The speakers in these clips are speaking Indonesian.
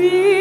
be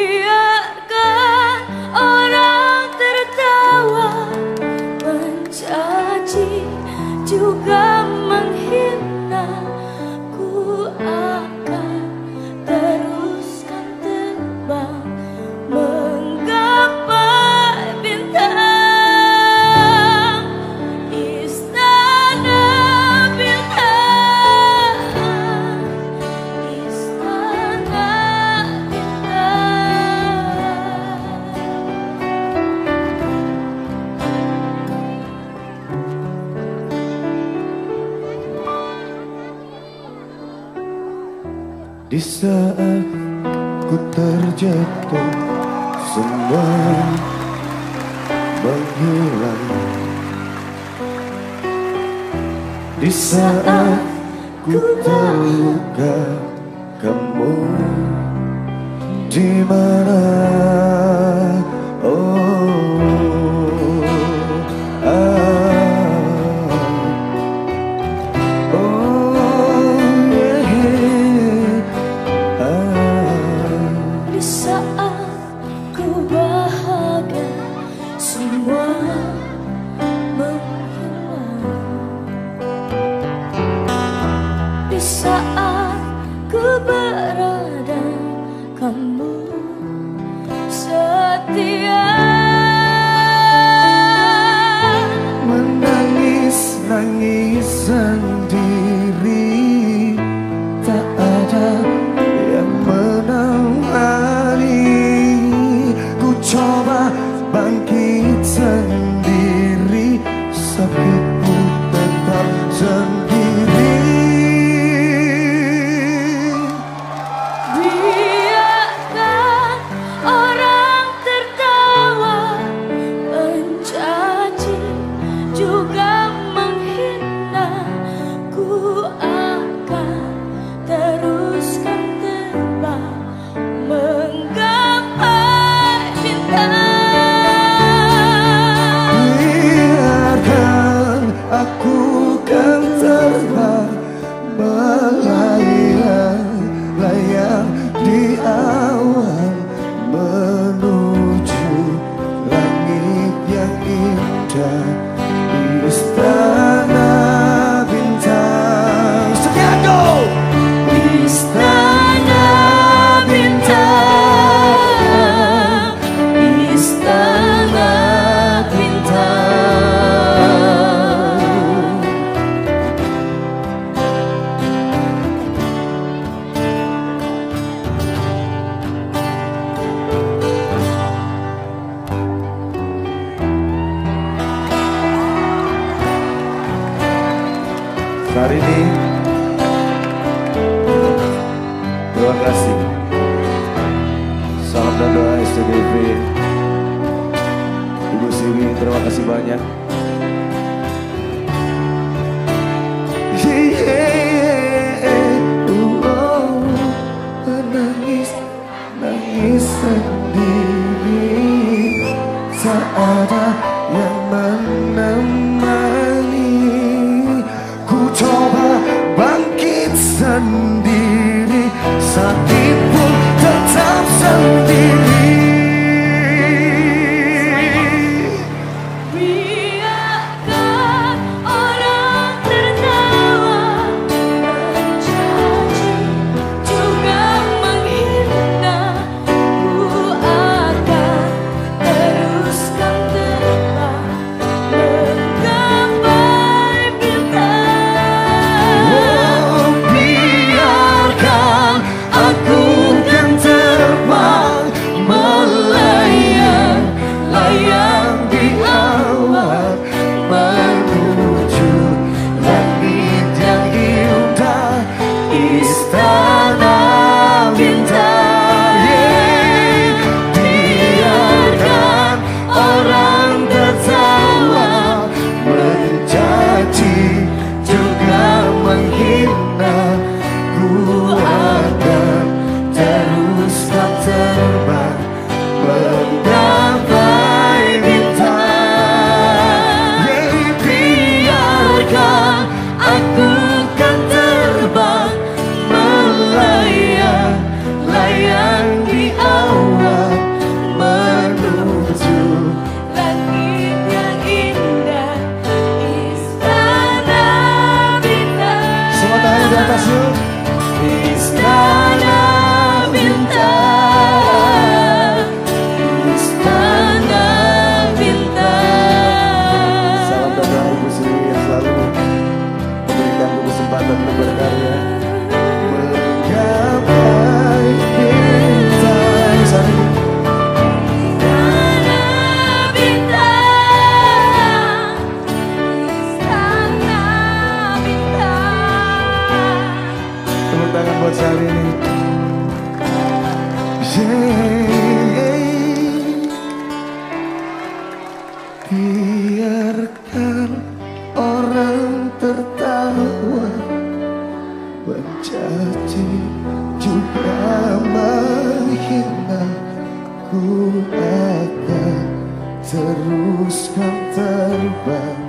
Di saat ku terjatuh Semua menghilang Di saat ku terluka Kamu di mana? Bahagia semua menghilang Di saat ku berada kamu setia kita di Hari ini. Terima kasih. Salam dan doa SCDV Ibu Siwi terima kasih banyak 嗯。biarkan orang tertawa Menjadi juga menghina Ku akan teruskan terbang